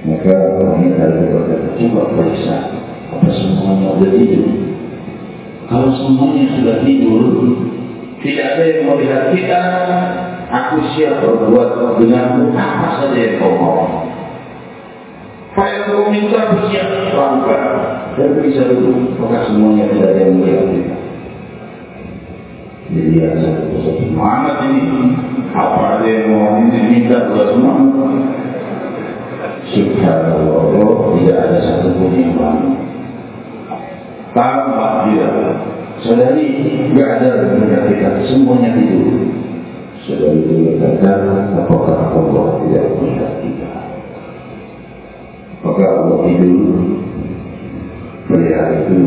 maka orang harus berkata, coba periksa apa semuanya sudah tidur. Kalau semuanya sudah tidur, tidak ada yang melihat kita, aku siap berbuat dengan apa saja yang kau mau. Yang kau minta, aku siap lakukan dan bisa dulu maka semuanya tidak ada yang melihat kita. Jadi ya satu semangat ini apa ada yang mau ini minta buat semua. Subhanallah tidak ada satu pun yang bangun. Tanpa dia Saudari tidak ada kita semuanya tidur. Saudari itu kata apakah Allah tidak melihat kita? Apakah Allah tidur melihat itu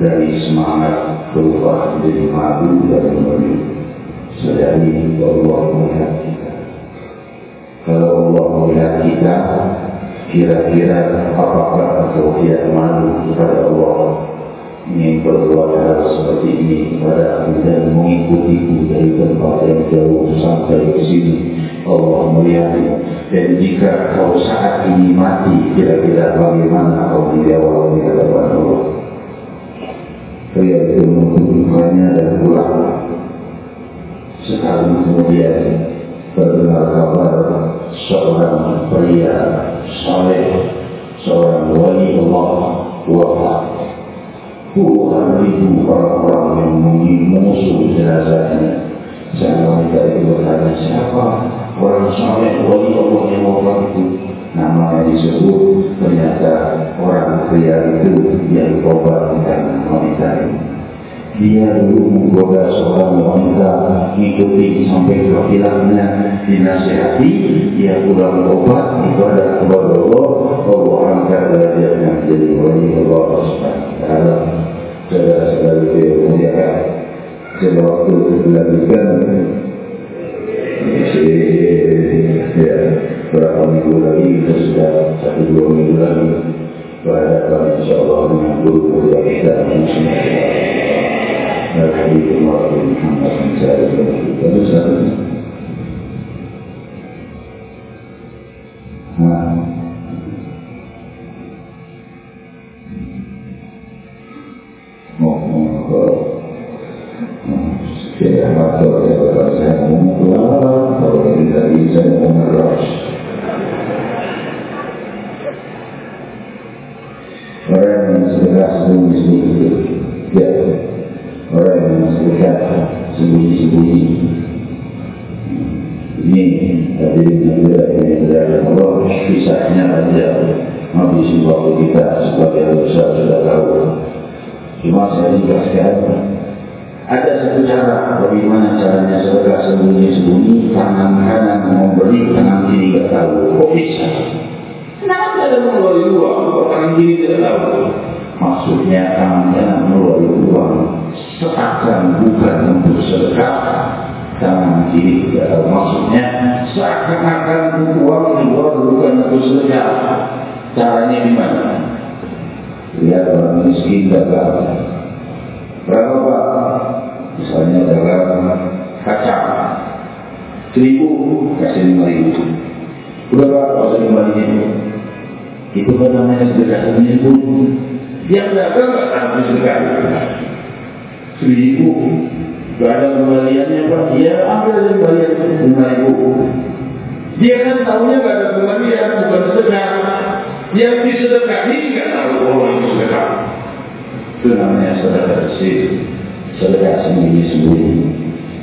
dari semangat berubah menjadi madu dan menuju sedari Allah melihat kita. Kalau Allah melihat kita kira-kira apakah tidak malu kepada Allah ingin berbuat hal seperti ini kepada aku dan mengikutiku dari tempat yang jauh sampai ke sini. Allah melihat dan jika kau saat ini mati kira-kira bagaimana kau dijawab di hadapan Allah? Pria itu menghubungkannya dan pulang sekali kemudian terdengar kabar seorang pria saleh seorang wali Allah wafat puluhan ribu orang-orang yang mengusung jenazahnya wanita itu bertanya siapa orang soleh wali Allah yang wafat itu namanya disebut ternyata orang pria itu yang berubah dengan wanita ini dia dulu menggoda seorang wanita mengikuti sampai ke filmnya dinasihati dia pulang berobat ibadah kepada Allah Allah angkat derajatnya menjadi wali Allah Subhanahu saudara-saudara muliakan sebab waktu itu dilanjutkan ya. Berapa minggu lagi? Kita sudah satu dua minggu lagi. Berhadapan insyaallah dengan guru kuliah kita semua dan hadis Muhammad Muhammad sallallahu alaihi wasallam.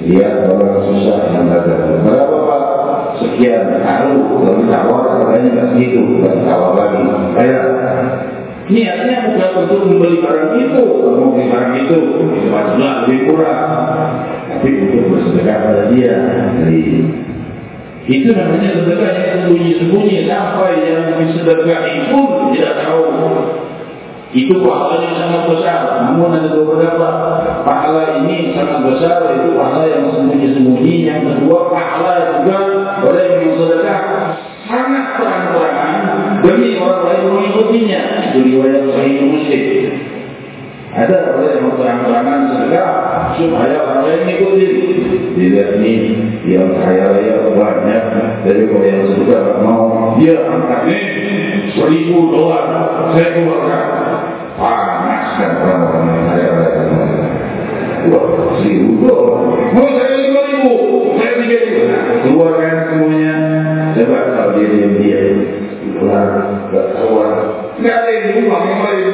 Lihat orang susah yang dagang. Berapa Pak? Sekian. Lalu kalau ditawar, katanya nggak segitu. Nggak ditawar lagi. Kayak niatnya bukan untuk membeli barang itu. Kalau mau beli barang itu, itu maksudnya lebih kurang. Tapi untuk bersedekah pada dia. Jadi, itu namanya sedekah yang sembunyi-sembunyi sampai yang bersedekah itu tidak tahu itu pahala yang sangat besar. Namun ada beberapa pahala ini sangat besar. Itu pahala yang sembunyi-sembunyi. Yang kedua pahala juga oleh yang sedekah sangat terang-terangan demi orang lain mengikutinya. Itu riwayat Sahih Muslim. Ada orang yang terang-terangan sedekah supaya orang lain mengikuti. Tidak ini yang kaya raya banyak dari orang yang sedekah mau dia angkat ini seribu dolar saya keluarkan panaskan orang-orang yang saya katakan Wah, seribu dolar. Mau saya lima ribu, saya tiga ribu. Semuanya. Coba kalau dia diam dia, keluar, tak keluar. Tidak ada yang rumah yang lain.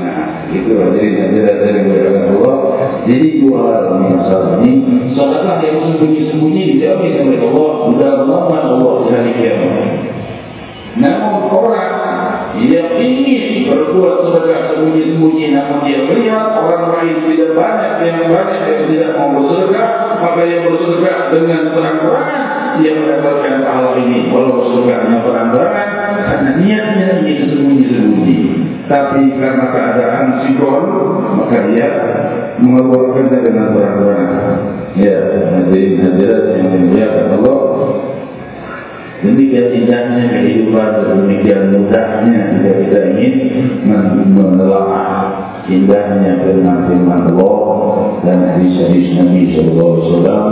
Nah, itu jadi nanti dari keberadaan Allah. Jadi dua ini masalah ini. Sedekah yang sembunyi-sembunyi dijamin oleh Allah. Sudah melakukan Allah di hari kiamat. Namun orang yang ingin berbuat sedekah sembunyi-sembunyi namun dia melihat orang lain tidak banyak yang banyak yang tidak mau bersedekah maka dia bersedekah dengan terang-terangan dia mendapatkan pahala ini walau bersedekahnya terang-terangan karena niatnya ingin sembunyi-sembunyi tapi karena keadaan sinkron maka dia mengeluarkannya dengan terang-terangan ya hadirin hadirat yang dimuliakan Allah Demikian indahnya kehidupan demikian mudahnya jika kita ingin menelaah indahnya firman-firman Allah dan hadis-hadis Nabi Sallallahu Alaihi Wasallam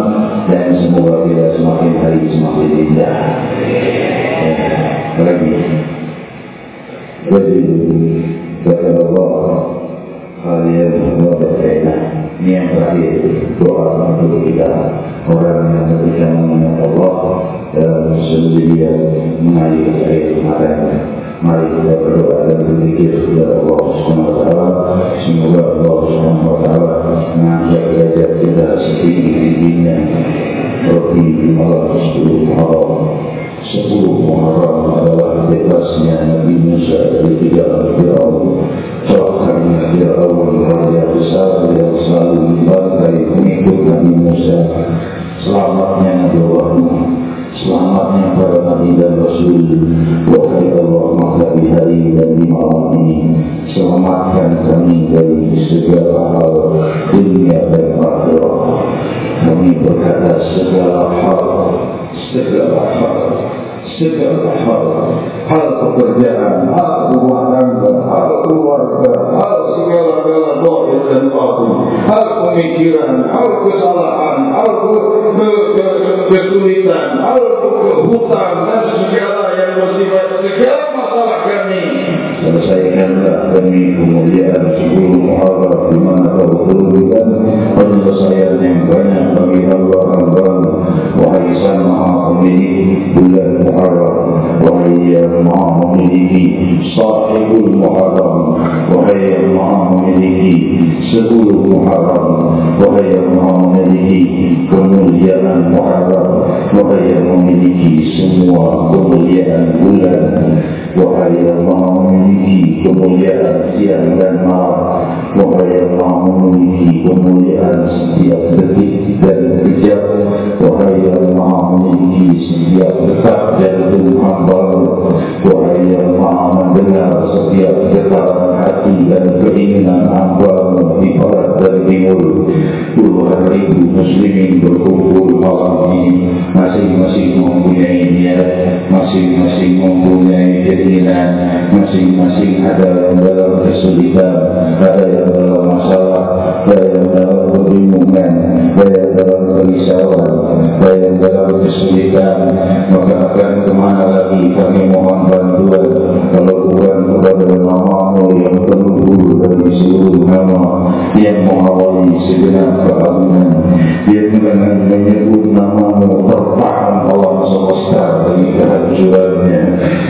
dan semoga kita semakin hari semakin indah. Lagi, jadi kata Allah kalian semua berkaitan ini yang terakhir doa untuk kita orang yang berikan mengenai Allah dalam sendirian mengalir air mata mari kita berdoa dan berzikir kepada Allah Subhanahu wa taala. Semoga Allah Subhanahu wa taala mengangkat derajat kita setinggi-tingginya seperti malam sepuluh Muharram. Sepuluh Muharram adalah bebasnya Nabi Musa dari tiga Fir'aun. Terakhirnya Fir'aun Raja besar yang selalu dibantai pengikut Nabi Musa. Selamatnya Nabi Allah dan rasul wahai Allah maka di hari dan di malam ini selamatkan kami dari segala hal dunia dan akhirat kami berkata segala hal segala hal segala hal hal pekerjaan hal rumah tangga hal keluarga hal segala hal doa dan batin hal pemikiran hal kesalahan hal kesulitan hal hutang dan segala yang bersifat segala masalah kami selesaikanlah demi kemuliaan sepuluh muharram di mana kau turunkan penyelesaian yang banyak bagi Allah Allah wahai Sang Maha Pemilik bulan Muharram. Wahai yang Maha Memiliki Sahibul Muharram. Wahai yang Maha Memiliki Sepuluh Muharram. Wahai yang Maha Memiliki Kemuliaan Muharram. Wahai yang memiliki semua kemuliaan bulan. Wahai yang Maha Memiliki memuji kemuliaan siang dan malam. Wahai Allah memuji kemuliaan setiap detik dan kejap. Wahai Allah memuji setiap detak dan tuhan baru. Wahai Allah mendengar setiap detak dan keinginan hamba di barat dan timur Puluhan ribu muslimin berkumpul malam ini. Masing-masing mempunyai niat Masing-masing mempunyai keinginan Masing-masing ada yang dalam kesulitan Ada yang dalam masalah Ada yang dalam kebingungan Ada dalam kerisauan Ada yang dalam kesulitan Maka akan kemana lagi kami mohon bantuan Kalau bukan kepada namamu yang penuh dari seluruh nama Yang mengawali segenap keagungan Yang dengan menyebut namamu terpaham Allah semesta dari kehancurannya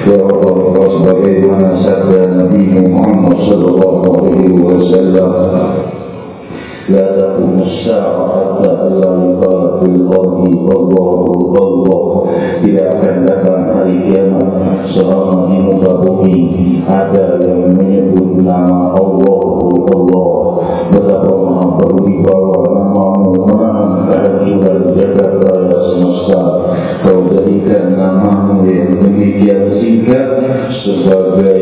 Ya Allah sebagaimana sabda Nabi Muhammad sallallahu alaihi wasallam لا تقوم الساعة حتى ألا يقال في الأرض الله الله Tidak akan datang hari kiamat Selama di muka bumi Ada yang menyebut nama Allah Allah Betapa maha berwibawa namamu Menang kehancuran jagat raya semesta Kau jadikan namamu yang demikian singkat Sebagai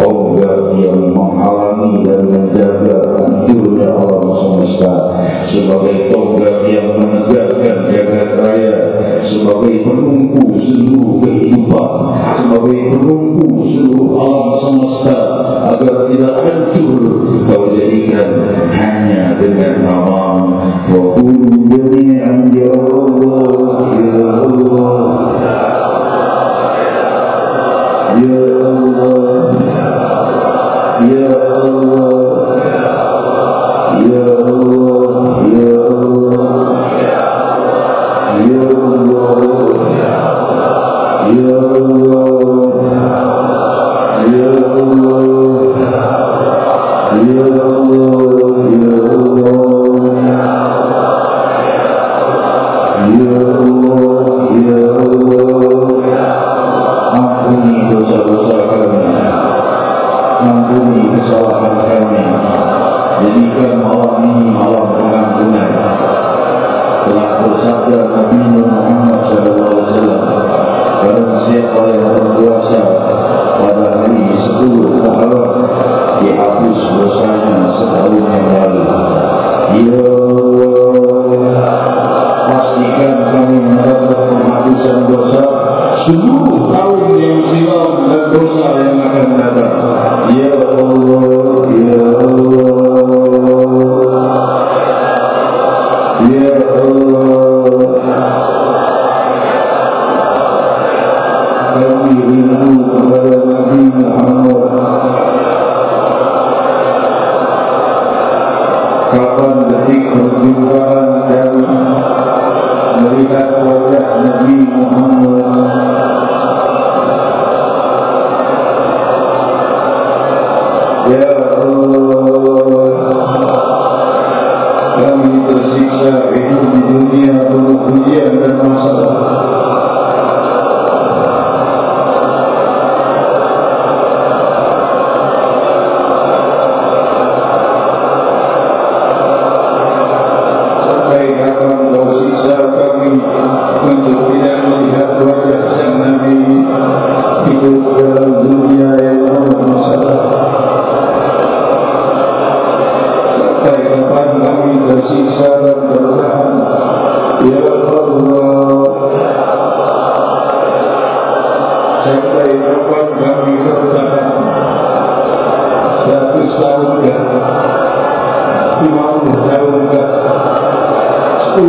obat yang menghalangi dan menjaga hancurnya alam semesta Sebagai obat yang menegakkan jagat raya Sebagai penunggu seluruh kehidupan Sebagai penunggu seluruh alam semesta Agar tidak hancur Kau jadikan hanya dengan nama Wa kullu jami'an ya Allah Ya Allah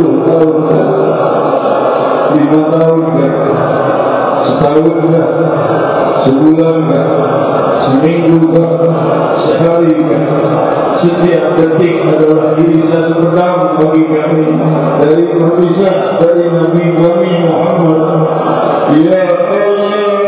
Tahun, lima tahun dah, setahun dah, sebulan dah, seminggu dah, sehari dah. Setiap detik adalah irisan pertama bagi kami dari perpisah dari Nabi kami Muhammad. Ya Allah.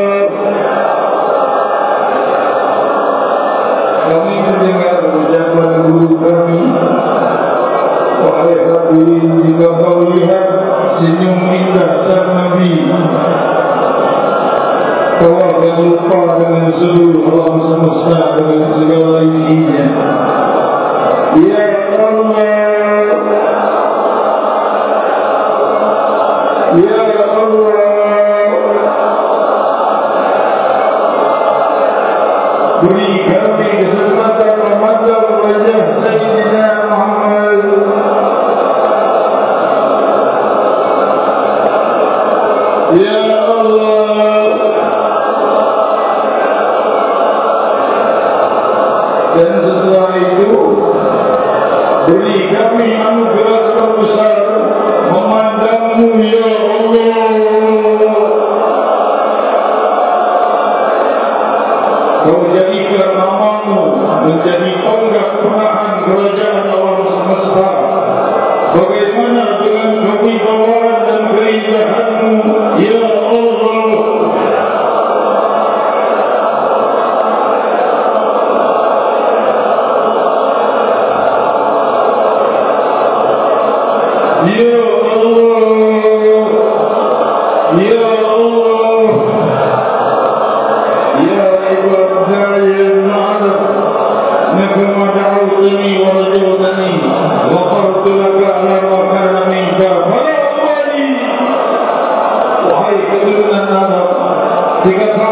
Jika